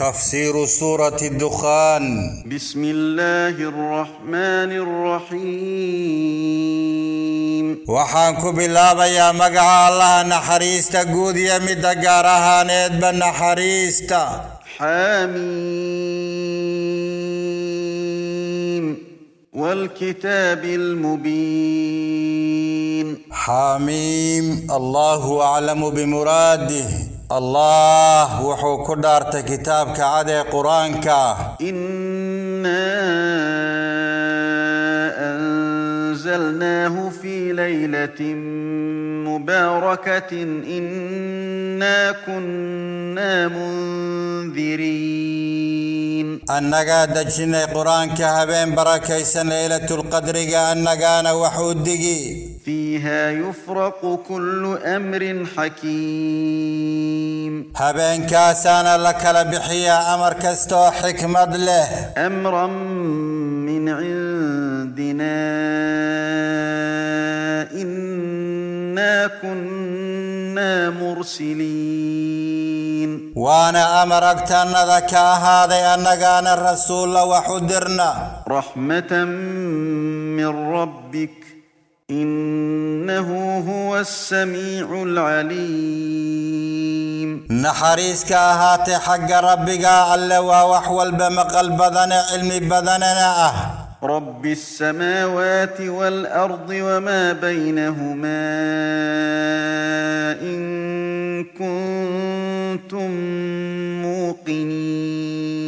تفسير سورة الدخان. بسم الله الرحمن الرحيم. وحانكو بالله يا مقع الله نحريستا قود يمد قارها ندب نحريستا. حاميم. والكتاب المبين. حميم الله أعلم بمراده. الله وحو كدارت كتابك عدي قرآنك. إنا أنزلناه في ليلة مباركة إنا كنا منذرين. أنك دجنا قرآنك هبين بركيسا ليلة القدر أنك وحودقي فيها يفرق كل أمر حكيم. هبين كاسان لك لبحيا أمر كستو حكمة له. أمرا من عندنا إنا كنا مرسلين. وأنا أمرك ذكا هذا أنا الرسول وحدرنا. رحمة من ربك إنه هو السميع العليم. نحريسك هاتي حق ربك الله وحول بمقل بدن علمي بدننا. آه رب السماوات والأرض وما بينهما إن كنتم موقنين.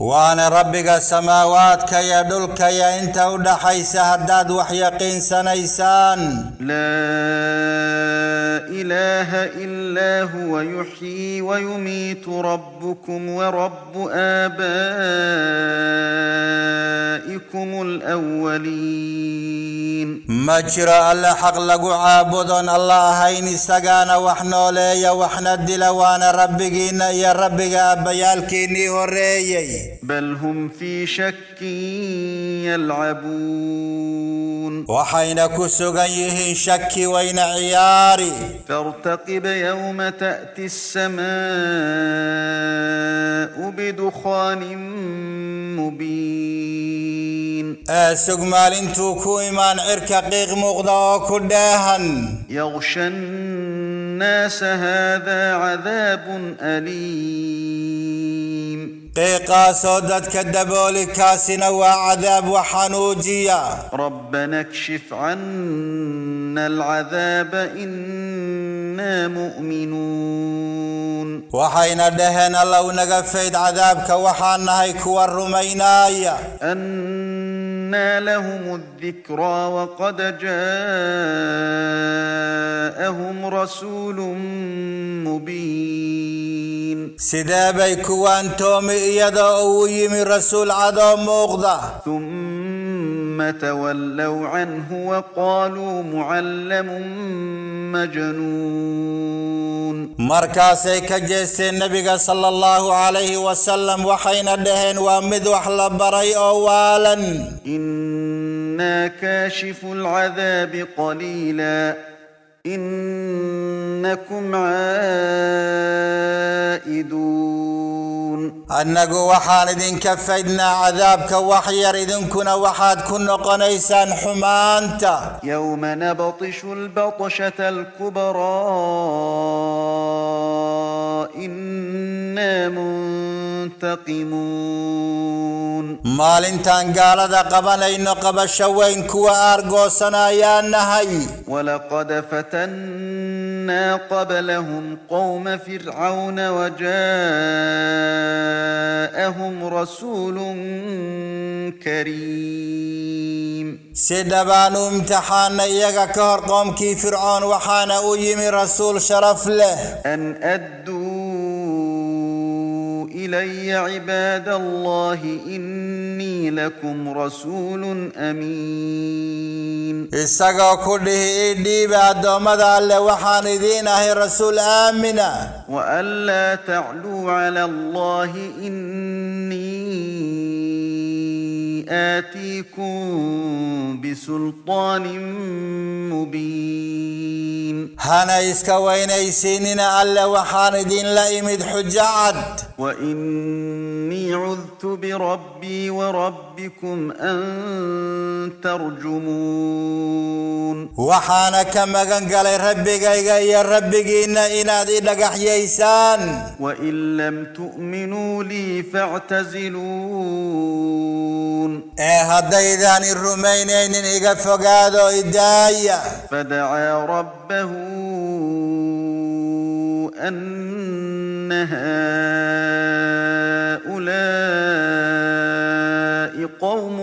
وأنا ربك السماوات كيا دلك يا أنت ودحيس هداد وحيقين سنيسان. لا إله إلا هو يحيي ويميت ربكم ورب آبائكم الأولين. مجرى الله حق لقو عابدون الله هين سقانا وحنولي وحنا الدلوان ربكين يا ربك أبيالكيني هريي بل هم في شك يلعبون. وحين كسغيه شكي وين عياري. فارتقب يوم تأتي السماء بدخان مبين. اسق مال انتو كو إيمان عركا قيق مغدا كداهن يغشى الناس هذا عذاب أليم. قيقا سودت كدبولي كاسنا وعذاب وحنوجيا ربنا اكشف عنا العذاب إنا مؤمنون. وحين دهن الله نغفيد عذابك وحانا هيكو الرمينايا أنى لهم الذكرى وقد جاءهم رسول مبين. سيدابي كوان تومي ايدا اويمي رسول عدو مغدا ثم تولوا عنه وقالوا معلم مجنون. مركاسي كجيسي النبي صلى الله عليه وسلم وحين دهن ومد وحلا بري أولا إنا كاشف العذاب قليلا إنكم عائدون. أنك وحان إذن كفيدنا عذابك وحير إذن كنا وحاد كنا قنيسان حمانتا. يوم نبطش البطشة الكبرى إنا منتقمون maalintaan gaalada qabanayno qabasho weyn kuwa aargoosana ayaa nahay ولقد فتنا قبلهم قوم فرعون وجاءهم رسول كريم imtixaana iyaga ka hor qoomkii fircoon waxaana u yimi rasuul sharaf leh أن أدوا إلي عباد الله إني لكم رسول أمين. إساقا كله إلي بعد ومدى اللي وحان رسول آمنا وأن لا تعلوا على الله إني آتيكم بسلطان مبين. هانا إسكا وين إسينينا ألا وحان دين لإمد حجاد وإني عذت بربي وربكم أن ترجمون. وحانا كما قال ربي قاي قاي ربي قينا إنا ذي لقح يسان وإن لم تؤمنوا لي فاعتزلون. أهديذان الرومينين إغفقادو إدايا. فدعا ربه أن هؤلاء قوم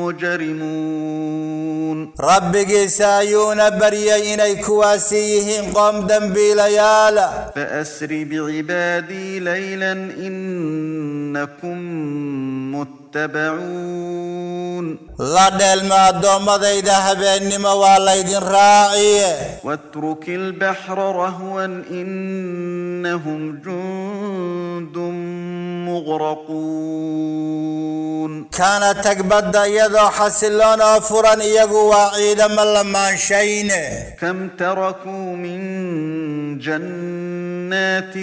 مجرمون. ربكيسا ينبري بريئين كواسيهم قم دنبي ليالا فأسر بعبادي ليلا إنكم متبعون. لا دل ما دوم ذا راعية واترك البحر رهوا إنهم جند مغرقون. كان تقبض يدا حسلون أفرا يقوى عيدا لما شين كم تركوا من جنات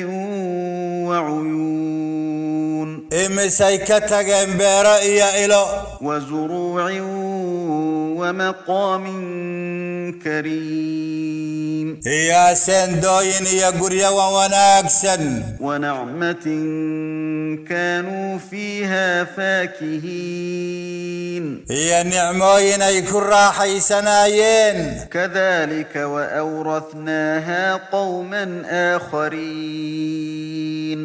وعيون. إم إمسيك تقن برأي إلو. وزروع ومقام كريم. يا سندوين يا قريا ونعمة كانوا فيها فاكهين. يا نعمين أي كرا حيسناين كذلك وأورثناها قوما آخرين.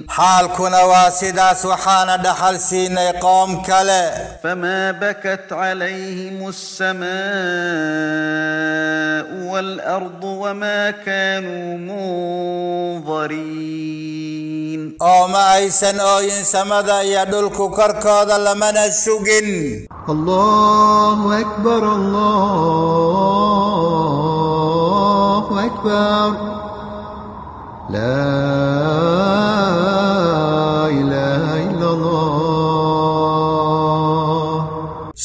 حال كنا واسدا سبحان دخل سين قوم كلا. فما بكت عليهم السماء والأرض وما كانوا منظرين. أو ما أيسن أو ينسى samada iyo dhulku korkooda lamana sugin الله أكبر الله أكبر لا إله إلا الله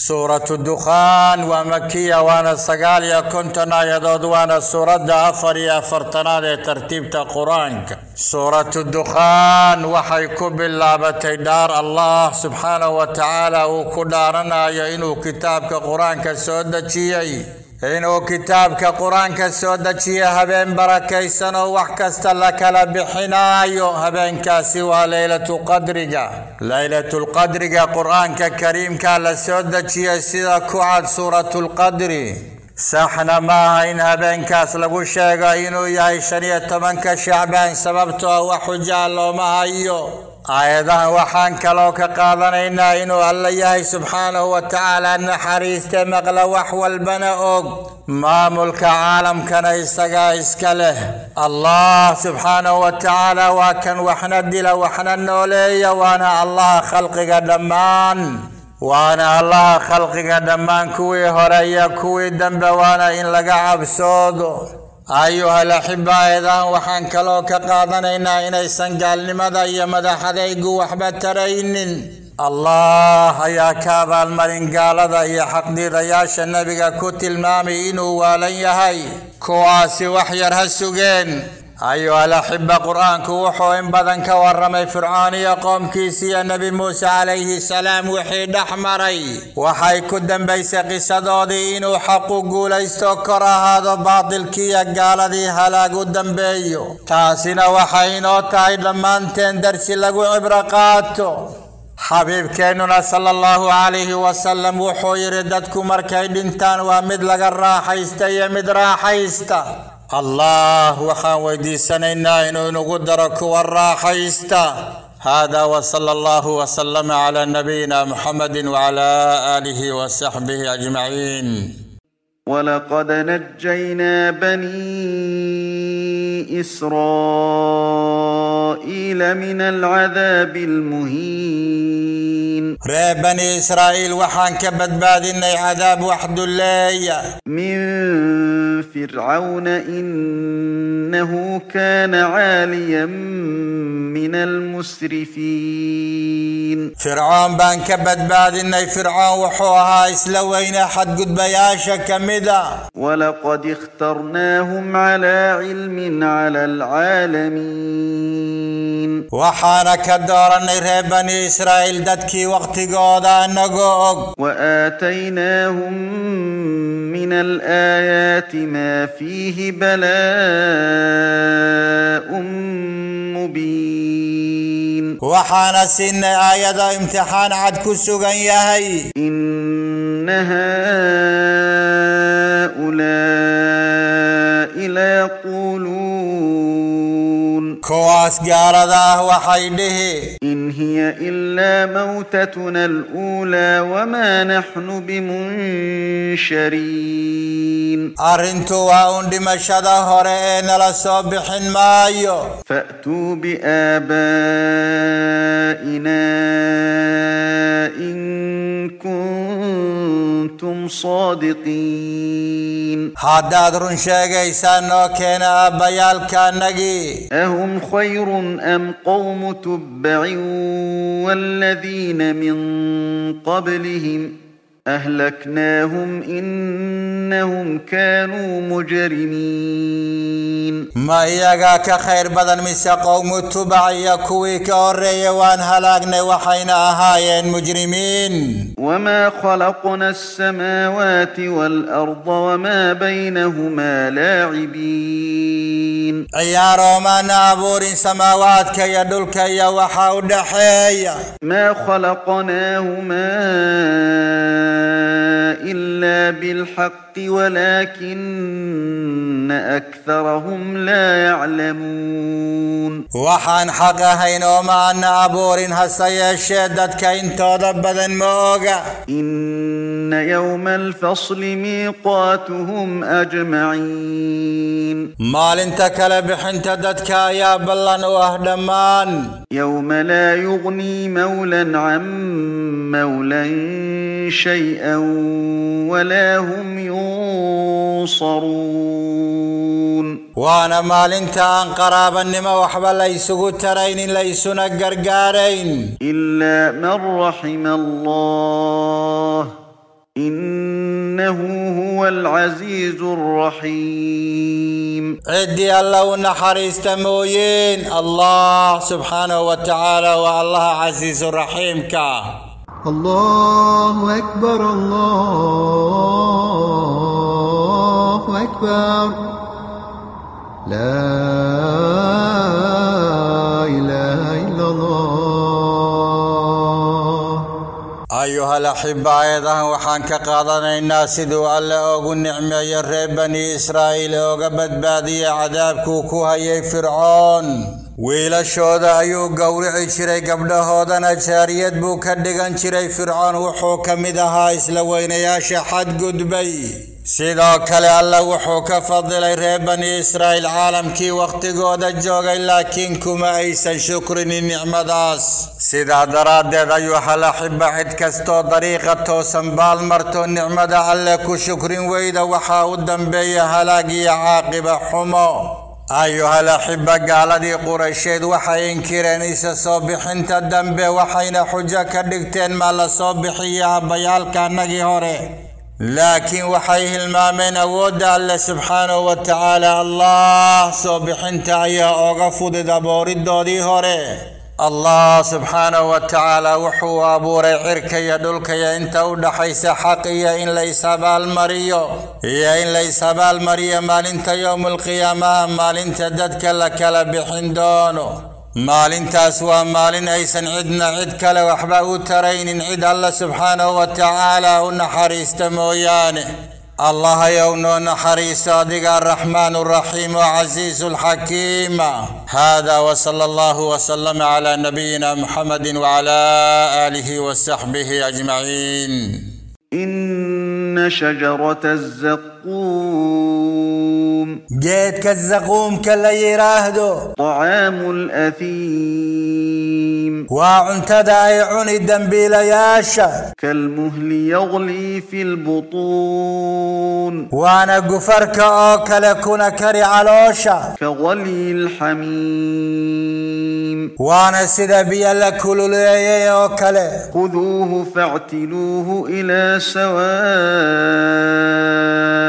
suuratu dukhaan waa makiya waana sagaal iyo konton aayadood waana suuradda afar iyo afartanaad ee tartiibta qur-aanka سورة الدخان وحي كبل دار الله سبحانه وتعالى وكدارنا يا انه كتاب القران كسودجيه إنه كتاب كقرآن كسودة شيئا هبين بركي سنو وحكست لك لبحنا هبين كاسوا ليلة قدرك. ليلة القدرك قرآن ككريم كالسودة شيئا سيدة كعاد سورة القدر. Saxna maaha in habeenkaas lagu sheego inuu yahay shan iyo tobanka shacbaan sababtoo wax xujaa looma hayo aayadahan waxaan kaloo ka qaadanaynaa inuu alla yahay subxaanahu wa tacaala naxariiste maqla wax walbana og maamulka caalamkana isagaa iska leh allah subxaanahu wa tacaala waa kan waxna dila waxna nooleeya waana allaha khalqiga dhammaan waana allaha khalqiga dhammaan kuwii hore iyo kuwii dambe waana in laga cabsoodo ayuhal axiba aayadahan waxaan kaloo ka qaadanaynaa inaysan gaalnimada iyo madaxadaygu waxba taraynin allah ayaa ka abaalmarin gaalada iyo xaqdiidayaasha nebiga ku tilmaamay inuu waalan yahay kuwaasi wax yar ha sugeen waramay fircoon iyo qoomkiisa iyo nebi muuse calayhi salaam wixii dhex maray waxay ku dambaysay qisadoodii inuu xaqu guulaysto kor ahaado baatilkiiyo gaaladii halaag u dambeeyo taasina waxay inoo tahay dhammaanteen darsi lagu cibro qaato xabiibkeennuna sala allahu calayhi wasalam wuxuu yidhi dadku markay dhintaan waa mid laga raaxaysta iyo mid raaxaysta الله وخان ويدي سنين ناين نقدرك والراحة استا هذا وصلى الله وسلم على نبينا محمد وعلى آله وصحبه أجمعين ولقد نجينا بني إسرائيل من العذاب المهين ريب بني إسرائيل وحان كبت بعد إني عذاب وحد الله من فرعون إنه كان عاليا من المسرفين. فرعون بان كبد بعد إن فرعون وحوها إسلوين حد قد بياشا كمدا. ولقد اخترناهم على علم على العالمين. وحانا ريب بني إسرائيل ددكي وقت قودا نقوق. وآتيناهم من الآيات ما فيه بلاء مبين. وحانا سن آية امتحان عد كسوغن يهي. إن هؤلاء ليقولون. كواس قارده وحيده. إن هي إلا موتتنا الأولى وما نحن بمنشرين. أرنتو وأن دمشدا هورئين لصبح مايو. فأتوا بآبائنا إن كنتم صادقين. haddaad run sheegaysaan noo keena aabbayaalkaannagii أهم خير أم قوم تبع والذين من قبلهم أهلكناهم إنهم كانوا مجرمين. ما إياقاك خير بدن من سقوم التبع يكويك أوري وان هلاقنا وحينا هاي مجرمين. وما خلقنا السماوات والأرض وما بينهما لاعبين. أيا رومان أبور سماواتك يا دلك يا وحاود حيا ما خلقناهما إلا بالحق. الحق ولكن أكثرهم لا يعلمون. وحان حقا هينو ما أن أبور هسا يشدد كاين تودبدا موغا إن يوم الفصل ميقاتهم أجمعين. مال انتكال بحن تددك يا بلان وهدمان يوم لا يغني مولا عن مولا شيئا ولا هم يغني ينصرون. وأنا ما لنتا انقرابا نما وحبا ليسو ترين ليسونا قرقارين إلا من رحم الله إنه هو العزيز الرحيم. عدي الله ونحريس تموين. الله سبحانه وتعالى والله عزيز الرحيم كا. الله أكبر الله أكبر. لا إله إلا الله. أيها الأحباء إذا وحانك قادنا إنا سيدو ألا أغو النعمة يرى بني إسرائيل أغبت بادي عذاب كوكوها فرعون. ويله شودا ايو غوري جيراي غبده هودنا جاريت بو كدغان جيراي فرعون و هو كميدها يا وينياش حد قدبي سيدا كلا الله و فضل كفضل ربني اسرائيل عالم كي وقت غودا جوغ لكن كما ايس شكر النعمتاس سيدا دراد ايو هل حب حد كستو طريقه تو بال مرتو نعمه الله كو شكرين ويدا وحا ودنبيه هلاقي عاقبه حمو۔ Gaaladii quraysheed waxay inkireen isa soo bixinta dambe waxayna xujo ka dhigteen maa la soo bixiya abbayaalka annagii hore laakiin waxay hilmaameen awoodda alle subxaanahu wa tacaala allah soo bixinta ayaa oga fudud abooridoodii hore الله سبحانه وتعالى وحو أبو عرك يا دولك يا إنت ودحيس حقيا إن ليس بالمريو يا إن ليس بالمريو ما لنت يوم القيامة ما لنت ددك لك لبحن دونه ما لنت أسوى ما لن أيسا عدنا عدك لوحبه ترين عد الله سبحانه وتعالى ونحر استموياني الله يوم نحري صادق الرحمن الرحيم وعزيز الحكيم. هذا وصلى الله وسلم على نبينا محمد وعلى آله وصحبه أجمعين. إن شجرة الزق الزقوم جيت كالزقوم كاللي يراهدو طعام الأثيم. وعنتداي عني الدنبيل ياشا كالمهل يغلي في البطون. وأنا قفرك اوكالكونا كري علوشا كغلي الحميم. وأنا سيدا بيا لكل ليا اوكالي خذوه فاعتلوه إلى سواء.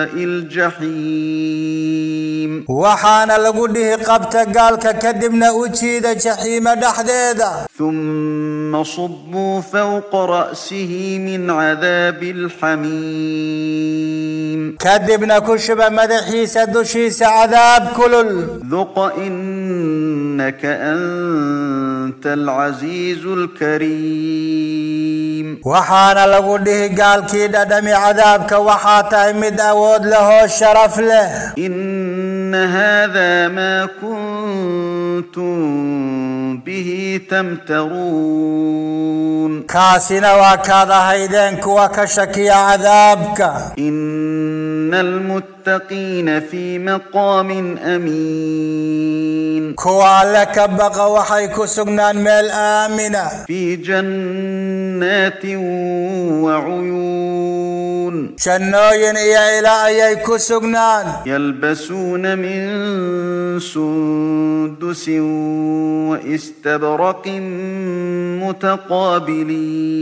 الجحيم. وحان الغده قبت قال كدبنا أجيد جحيم دحديدا. ثم صبوا فوق رأسه من عذاب الحميم. كدبنا كشب مدحي دشيس عذاب كل ذق إنك أنت العزيز الكريم. وحان الغده قالك ددم عذابك وحاته مدأ الصمود له الشرف له. إن هذا ما كنتم به تمترون. كاسنا وكذا هيدنك وكشكي عذابك. إن المتقين المتقين في مقام أمين. كوالك بغى وحيك سجنان مال آمنة في جنات وعيون. شنوين إيا إلى أيك سجنان يلبسون من سندس وإستبرق متقابلين.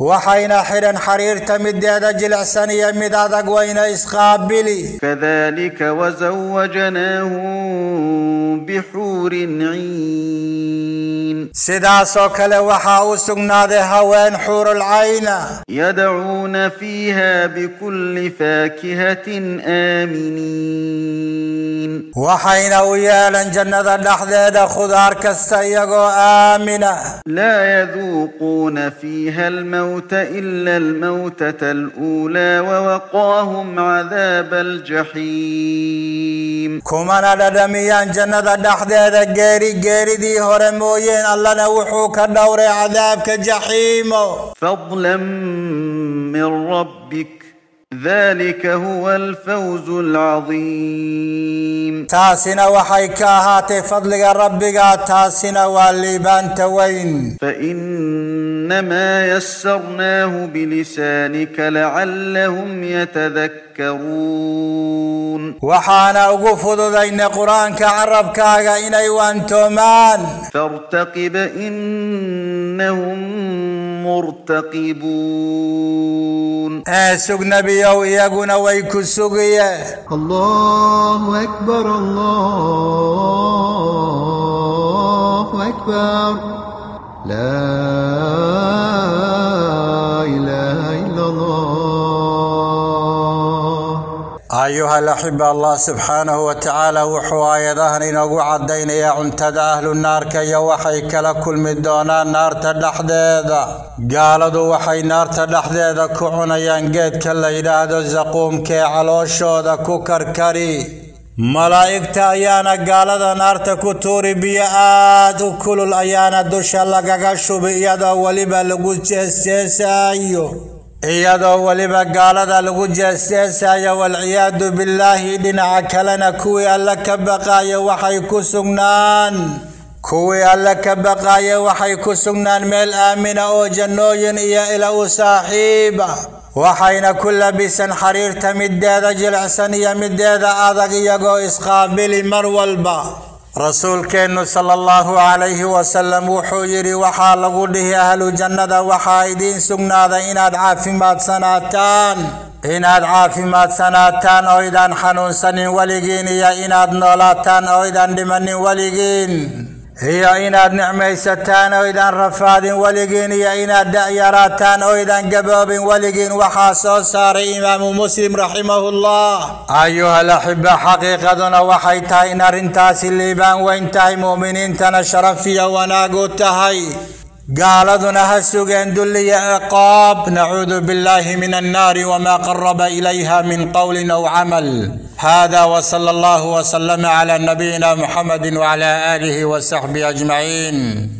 وحين حرير تمد هذا جلع يمد مدادك وين إسخابين isqaabili كذلك وزوجناهم بحور عين. سداسو كلا وحاو سقنا هوان حور العين يدعون فيها بكل فاكهة آمنين. وحين ويالا جنة لحذيذ خضار كالسيقو آمنا لا يذوقون فيها الموت إلا الموتة الأولى ووقاهم عذاب الجحيم. كمانا لدميان جنة لحذيذ جاري جاري دي هرمويين الله اللنا وحوك النور عذابك جحيم. فضلا من ربك ذلك هو الفوز العظيم. تاسنا وحيك فضلك ربك تاسنا واللي بانت وين. فإن إنما يسرناه بلسانك لعلهم يتذكرون. وحانا أقفض ذين قرآن كعرب كاغا إني وأنتمان. فارتقب إنهم مرتقبون. أسق نبي أو إيقنا ويك السقية الله أكبر الله أكبر. لا إله إلا الله ayuha alaxiba allah subxaanahu wa tacaala wuxuu aayadahan inoogu cadaynayaa cuntada ahlu naarka iyo waxay kala kulmi doonaan naarta dhexdeeda gaaladu waxay naarta dhexdeeda ku cunayaan geedka la yidhaahdo zaquumkee calooshooda ku karkari malaa'igta ayaana gaalada naarta ku tuuri biyo aad u kulul ayaana dusha lagaga shubi iyadoo weliba lagu jeesjeesaayo iyadoo weliba gaalada lagu jeesjeesayo walciyaadu billaahi dhinaca kalena kuwii alle ka baqaaya waxay ku sugnaan kuwii alle ka baqaaya waxay ku sugnaan meel aamina oo jannooyin iyo ila u saaxiiba waxayna ku labisan xariirta mideeda jilicsan iyo mideeda adag iyagoo isqaabili mar walba rasuulkeennu sala allahu calayhi wasalam wuxuu yidhi waxaa lagu dhihi ahlu jannada waxaa idiin sugnaaday inaad caafimaadsanaataan inaad caafimaadsanaataan oydaan xanuunsanin weligiin iyo inaad noolaataan oydaan dhimanin weligiin هي إناد نعمي ستان وإذا رفاد ولقين هي إناد دعياراتان اذا قباب ولقين وحاسو صار إمام مسلم رحمه الله. أيها الأحبة حقيقة وحيتا إنار انتاس الليبان وإنتهي مؤمنين تنشرف فيها وناقوتها قال هسوك إن دلي عقاب نعوذ بالله من النار وما قرب إليها من قول أو عمل. هذا وصلى الله وسلم على نبينا محمد وعلى آله وصحبه أجمعين.